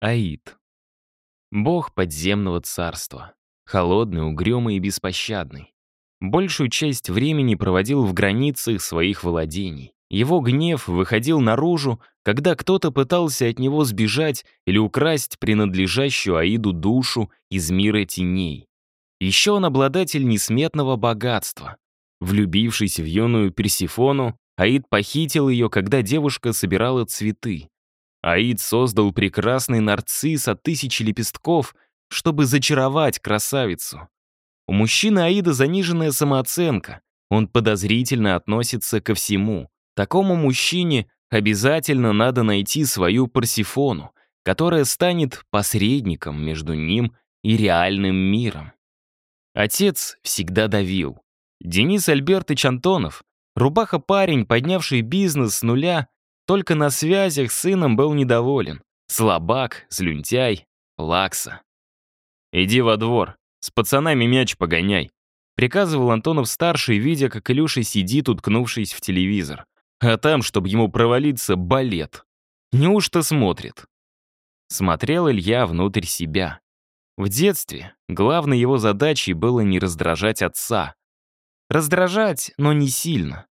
Аид. Бог подземного царства. Холодный, угрюмый и беспощадный. Большую часть времени проводил в границах своих владений. Его гнев выходил наружу, когда кто-то пытался от него сбежать или украсть принадлежащую Аиду душу из мира теней. Еще он обладатель несметного богатства. Влюбившись в юную Персифону, Аид похитил ее, когда девушка собирала цветы. Аид создал прекрасный нарцисс от тысячи лепестков, чтобы зачаровать красавицу. У мужчины Аида заниженная самооценка. Он подозрительно относится ко всему. Такому мужчине обязательно надо найти свою Парсифону, которая станет посредником между ним и реальным миром. Отец всегда давил. Денис Альбертович Антонов, рубаха-парень, поднявший бизнес с нуля, только на связях с сыном был недоволен. Слабак, злюнтяй, лакса. «Иди во двор, с пацанами мяч погоняй», приказывал Антонов-старший, видя, как Илюша сидит, уткнувшись в телевизор. А там, чтобы ему провалиться, балет. Неужто смотрит? Смотрел Илья внутрь себя. В детстве главной его задачей было не раздражать отца. Раздражать, но не сильно.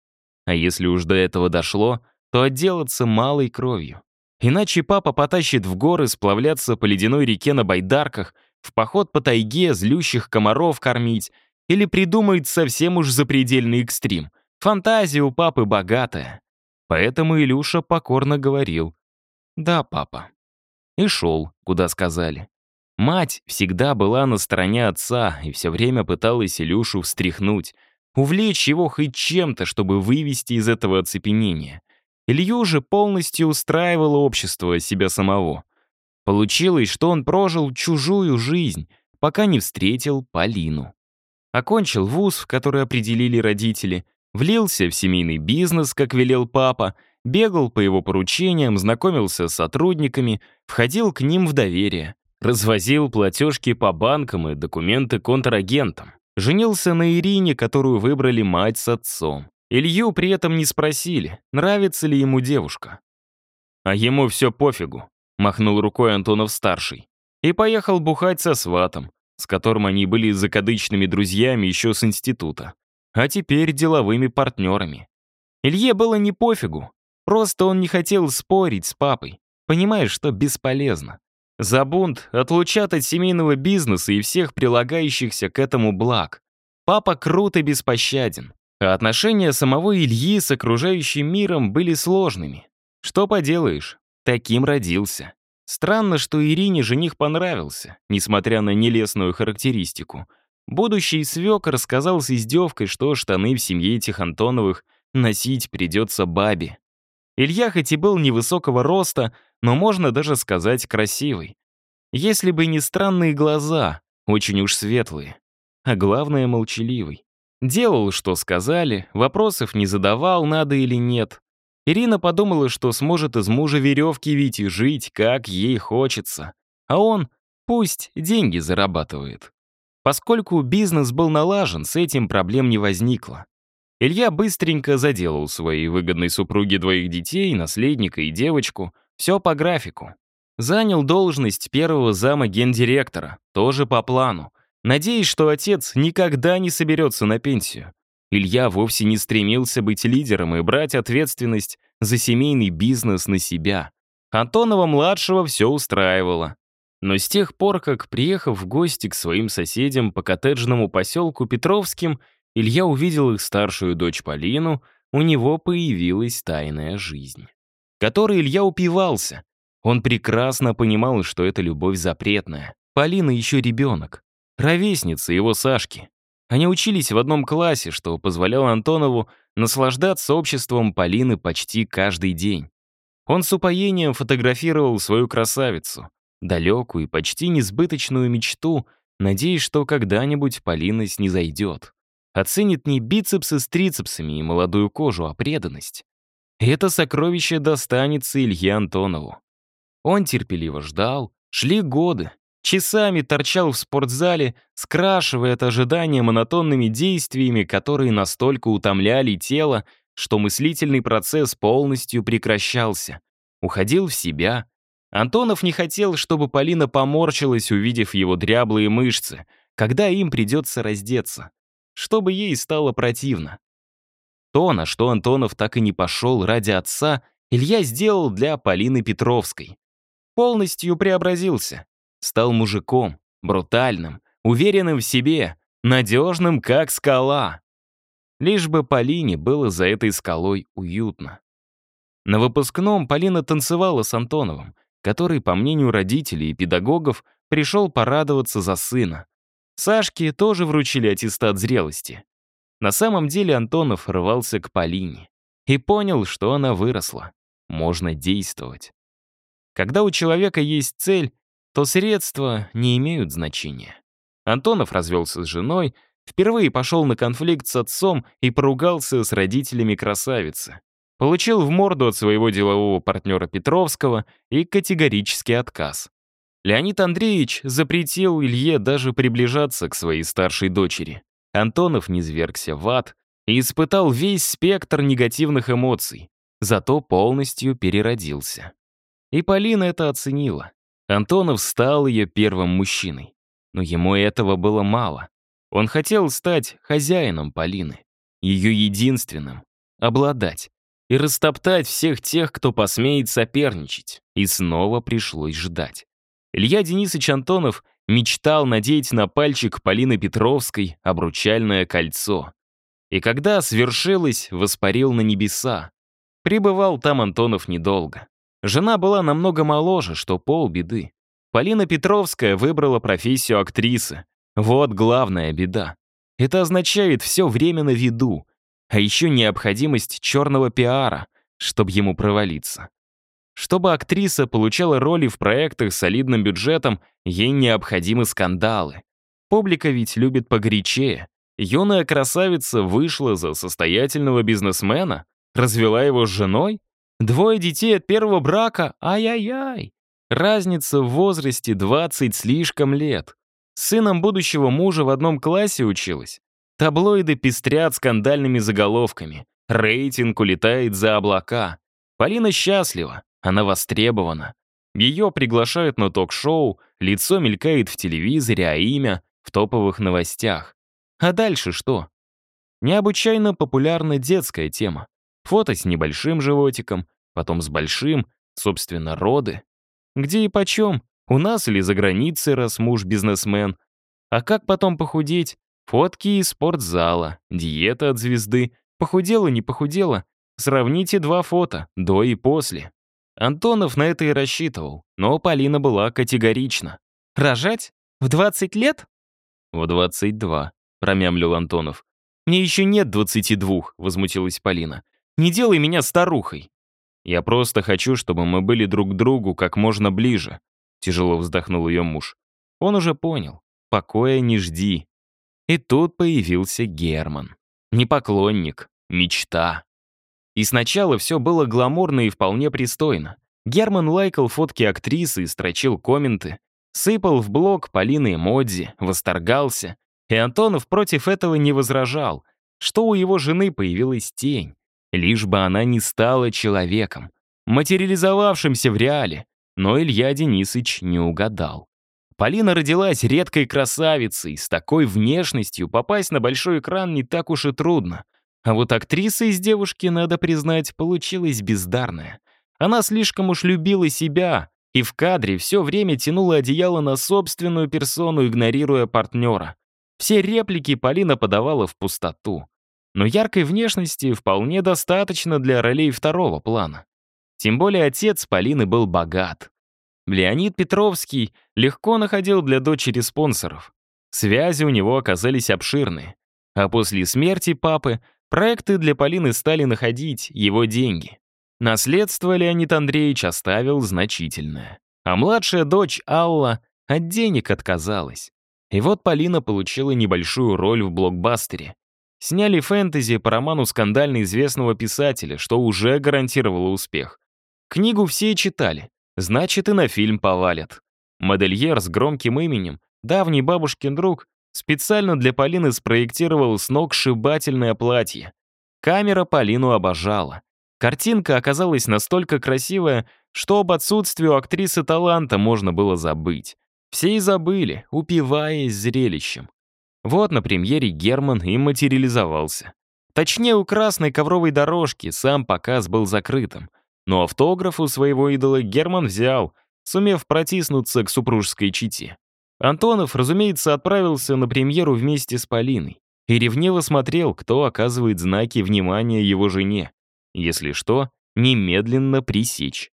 А если уж до этого дошло, то отделаться малой кровью. Иначе папа потащит в горы сплавляться по ледяной реке на байдарках, в поход по тайге злющих комаров кормить или придумает совсем уж запредельный экстрим. Фантазия у папы богатая. Поэтому Илюша покорно говорил «Да, папа». И шел, куда сказали. Мать всегда была на стороне отца и все время пыталась Илюшу встряхнуть, увлечь его хоть чем-то, чтобы вывести из этого оцепенения — Илью же полностью устраивало общество себя самого. Получилось, что он прожил чужую жизнь, пока не встретил Полину. Окончил вуз, в который определили родители, влился в семейный бизнес, как велел папа, бегал по его поручениям, знакомился с сотрудниками, входил к ним в доверие, развозил платежки по банкам и документы контрагентам. Женился на Ирине, которую выбрали мать с отцом. Илью при этом не спросили, нравится ли ему девушка. А ему все пофигу, махнул рукой Антонов-старший. И поехал бухать со сватом, с которым они были закадычными друзьями еще с института, а теперь деловыми партнерами. Илье было не пофигу, просто он не хотел спорить с папой, понимая, что бесполезно. За бунт отлучат от семейного бизнеса и всех прилагающихся к этому благ. Папа крут и беспощаден. А отношения самого Ильи с окружающим миром были сложными. Что поделаешь, таким родился. Странно, что Ирине жених понравился, несмотря на нелестную характеристику. Будущий свек рассказал с издевкой, что штаны в семье этих Антоновых носить придется бабе. Илья хоть и был невысокого роста, но можно даже сказать красивый. Если бы не странные глаза, очень уж светлые. А главное, молчаливый. Делал, что сказали, вопросов не задавал, надо или нет. Ирина подумала, что сможет из мужа веревки вить и жить, как ей хочется. А он пусть деньги зарабатывает. Поскольку бизнес был налажен, с этим проблем не возникло. Илья быстренько заделал своей выгодной супруге двоих детей, наследника и девочку. Все по графику. Занял должность первого зама гендиректора, тоже по плану. Надеясь, что отец никогда не соберется на пенсию. Илья вовсе не стремился быть лидером и брать ответственность за семейный бизнес на себя. Антонова-младшего все устраивало. Но с тех пор, как, приехав в гости к своим соседям по коттеджному поселку Петровским, Илья увидел их старшую дочь Полину, у него появилась тайная жизнь. Которой Илья упивался. Он прекрасно понимал, что это любовь запретная. Полина еще ребенок ровесница его Сашки. Они учились в одном классе, что позволяло Антонову наслаждаться обществом Полины почти каждый день. Он с упоением фотографировал свою красавицу, далекую и почти несбыточную мечту, надеясь, что когда-нибудь Полина снизойдет. Оценит не бицепсы с трицепсами и молодую кожу, а преданность. И это сокровище достанется Илье Антонову. Он терпеливо ждал, шли годы, Часами торчал в спортзале, скрашивая это ожидание монотонными действиями, которые настолько утомляли тело, что мыслительный процесс полностью прекращался. Уходил в себя, Антонов не хотел, чтобы Полина поморщилась, увидев его дряблые мышцы, когда им придется раздеться, чтобы ей стало противно. То, на что Антонов так и не пошел ради отца, Илья сделал для Полины Петровской. Полностью преобразился. Стал мужиком, брутальным, уверенным в себе, надежным, как скала. Лишь бы Полине было за этой скалой уютно. На выпускном Полина танцевала с Антоновым, который, по мнению родителей и педагогов, пришел порадоваться за сына. Сашке тоже вручили аттестат зрелости. На самом деле Антонов рвался к Полине и понял, что она выросла. Можно действовать. Когда у человека есть цель, то средства не имеют значения. Антонов развелся с женой, впервые пошел на конфликт с отцом и поругался с родителями красавицы. Получил в морду от своего делового партнера Петровского и категорический отказ. Леонид Андреевич запретил Илье даже приближаться к своей старшей дочери. Антонов низвергся в ад и испытал весь спектр негативных эмоций, зато полностью переродился. И Полина это оценила. Антонов стал ее первым мужчиной. Но ему этого было мало. Он хотел стать хозяином Полины, ее единственным, обладать и растоптать всех тех, кто посмеет соперничать. И снова пришлось ждать. Илья Денисович Антонов мечтал надеть на пальчик Полины Петровской обручальное кольцо. И когда свершилось, воспарил на небеса. Прибывал там Антонов недолго. Жена была намного моложе, что полбеды. Полина Петровская выбрала профессию актрисы. Вот главная беда. Это означает все время на виду, а еще необходимость черного пиара, чтобы ему провалиться. Чтобы актриса получала роли в проектах с солидным бюджетом, ей необходимы скандалы. Публика ведь любит погорячее. Юная красавица вышла за состоятельного бизнесмена, развела его с женой. Двое детей от первого брака, ай-яй-яй. Разница в возрасте 20 слишком лет. С сыном будущего мужа в одном классе училась. Таблоиды пестрят скандальными заголовками. Рейтинг улетает за облака. Полина счастлива. Она востребована. Ее приглашают на ток-шоу, лицо мелькает в телевизоре, а имя — в топовых новостях. А дальше что? Необычайно популярна детская тема. Фото с небольшим животиком, потом с большим, собственно, роды. Где и почем? У нас или за границей, раз муж бизнесмен. А как потом похудеть? Фотки из спортзала, диета от звезды. Похудела, не похудела? Сравните два фото, до и после. Антонов на это и рассчитывал, но Полина была категорична. «Рожать? В 20 лет?» «В 22», — промямлил Антонов. «Мне еще нет 22», — возмутилась Полина. «Не делай меня старухой». «Я просто хочу, чтобы мы были друг к другу как можно ближе», — тяжело вздохнул ее муж. Он уже понял. «Покоя не жди». И тут появился Герман. Не поклонник, мечта. И сначала все было гламурно и вполне пристойно. Герман лайкал фотки актрисы и строчил комменты, сыпал в блог Полины Модзи, восторгался. И Антонов против этого не возражал, что у его жены появилась тень, лишь бы она не стала человеком, материализовавшимся в реале. Но Илья Денисович не угадал. Полина родилась редкой красавицей, с такой внешностью попасть на большой экран не так уж и трудно. А вот актриса из девушки, надо признать, получилась бездарная. Она слишком уж любила себя, и в кадре все время тянула одеяло на собственную персону, игнорируя партнера. Все реплики Полина подавала в пустоту. Но яркой внешности вполне достаточно для ролей второго плана. Тем более отец Полины был богат. Леонид Петровский легко находил для дочери спонсоров. Связи у него оказались обширные. А после смерти папы Проекты для Полины стали находить его деньги. Наследство Леонид Андреевич оставил значительное. А младшая дочь Алла от денег отказалась. И вот Полина получила небольшую роль в блокбастере. Сняли фэнтези по роману скандально известного писателя, что уже гарантировало успех. Книгу все читали, значит и на фильм повалят. Модельер с громким именем, давний бабушкин друг, Специально для Полины спроектировал сногсшибательное платье. Камера Полину обожала. Картинка оказалась настолько красивая, что об отсутствии у актрисы таланта можно было забыть. Все и забыли, упиваясь зрелищем. Вот на премьере Герман и материализовался. Точнее, у красной ковровой дорожки сам показ был закрытым. Но автограф у своего идола Герман взял, сумев протиснуться к супружеской чите. Антонов, разумеется, отправился на премьеру вместе с Полиной и ревниво смотрел, кто оказывает знаки внимания его жене. Если что, немедленно пресечь.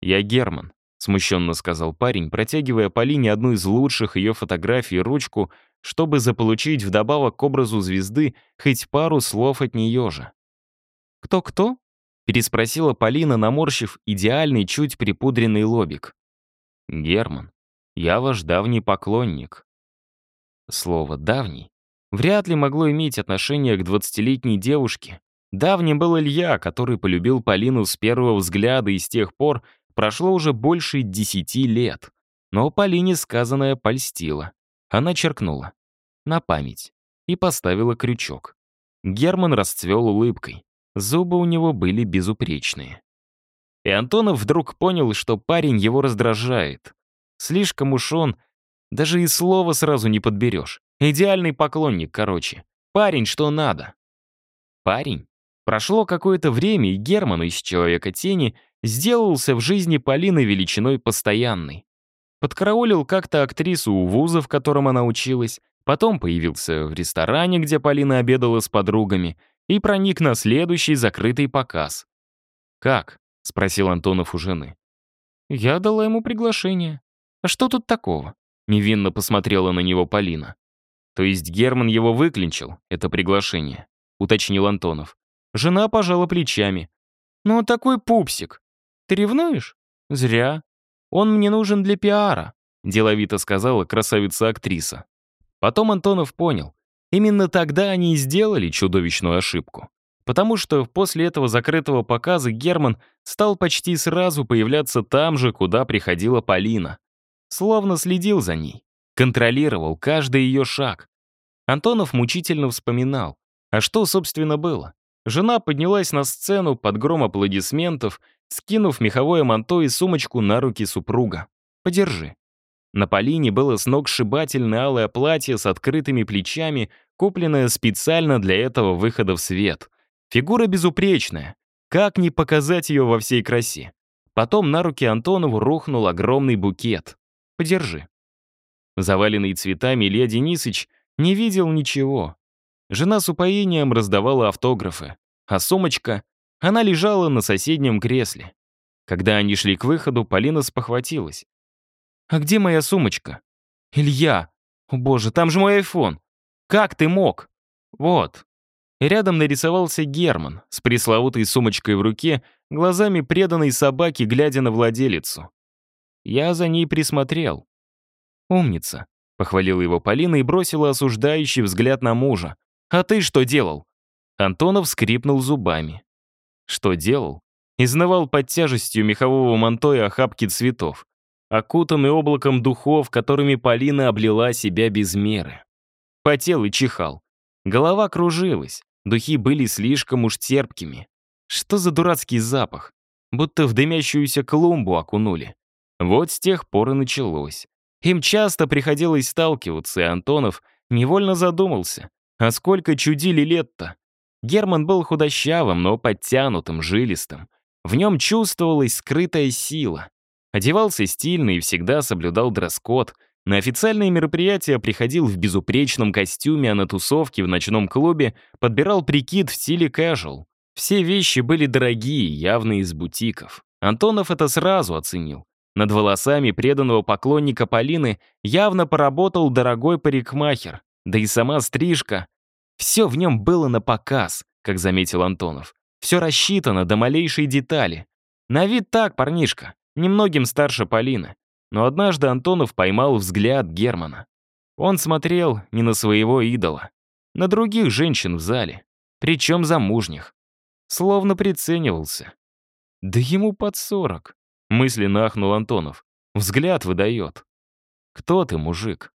«Я Герман», — смущенно сказал парень, протягивая Полине одну из лучших ее фотографий ручку, чтобы заполучить вдобавок к образу звезды хоть пару слов от нее же. «Кто-кто?» — переспросила Полина, наморщив идеальный, чуть припудренный лобик. «Герман, я ваш давний поклонник». Слово «давний» вряд ли могло иметь отношение к двадцатилетней девушке. Давним был Илья, который полюбил Полину с первого взгляда, и с тех пор прошло уже больше десяти лет. Но Полине сказанное польстило. Она черкнула. На память. И поставила крючок. Герман расцвел улыбкой. Зубы у него были безупречные. И Антонов вдруг понял, что парень его раздражает. Слишком уж он, даже и слова сразу не подберешь. Идеальный поклонник, короче. Парень, что надо. Парень? Прошло какое-то время, и Герману из «Человека тени» сделался в жизни Полины величиной постоянной. Подкараулил как-то актрису у вуза, в котором она училась, потом появился в ресторане, где Полина обедала с подругами, и проник на следующий закрытый показ. «Как?» — спросил Антонов у жены. «Я дала ему приглашение. А что тут такого?» — невинно посмотрела на него Полина. «То есть Герман его выклинчил, это приглашение?» — уточнил Антонов. Жена пожала плечами. «Ну, такой пупсик. Ты ревнуешь? Зря. «Он мне нужен для пиара», — деловито сказала красавица-актриса. Потом Антонов понял. Именно тогда они и сделали чудовищную ошибку. Потому что после этого закрытого показа Герман стал почти сразу появляться там же, куда приходила Полина. Словно следил за ней, контролировал каждый ее шаг. Антонов мучительно вспоминал. А что, собственно, было? Жена поднялась на сцену под гром аплодисментов скинув меховое манто и сумочку на руки супруга. «Подержи». На Полине было сногсшибательное алое платье с открытыми плечами, купленное специально для этого выхода в свет. Фигура безупречная. Как не показать ее во всей красе? Потом на руки Антонову рухнул огромный букет. «Подержи». Заваленный цветами Илья Денисович не видел ничего. Жена с упоением раздавала автографы, а сумочка она лежала на соседнем кресле. Когда они шли к выходу, Полина спохватилась. «А где моя сумочка?» «Илья! О боже, там же мой айфон! Как ты мог?» «Вот». Рядом нарисовался Герман с пресловутой сумочкой в руке, глазами преданной собаки, глядя на владелицу. Я за ней присмотрел. «Умница», — похвалила его Полина и бросила осуждающий взгляд на мужа. «А ты что делал?» Антонов скрипнул зубами. Что делал? Изнывал под тяжестью мехового манто и охапки цветов, окутанный облаком духов, которыми Полина облила себя без меры. Потел и чихал. Голова кружилась, духи были слишком уж терпкими. Что за дурацкий запах? Будто в дымящуюся клумбу окунули. Вот с тех пор и началось. Им часто приходилось сталкиваться, и Антонов невольно задумался, а сколько чудили лет-то? Герман был худощавым, но подтянутым, жилистым. В нем чувствовалась скрытая сила. Одевался стильно и всегда соблюдал дресс-код. На официальные мероприятия приходил в безупречном костюме, а на тусовке в ночном клубе подбирал прикид в стиле casual. Все вещи были дорогие, явно из бутиков. Антонов это сразу оценил. Над волосами преданного поклонника Полины явно поработал дорогой парикмахер. Да и сама стрижка все в нем было на показ, как заметил Антонов. Все рассчитано до малейшей детали. На вид так, парнишка, немногим старше Полины. Но однажды Антонов поймал взгляд Германа. Он смотрел не на своего идола, на других женщин в зале, причем замужних. Словно приценивался. «Да ему под сорок», — мысленно ахнул Антонов. «Взгляд выдает». «Кто ты, мужик?»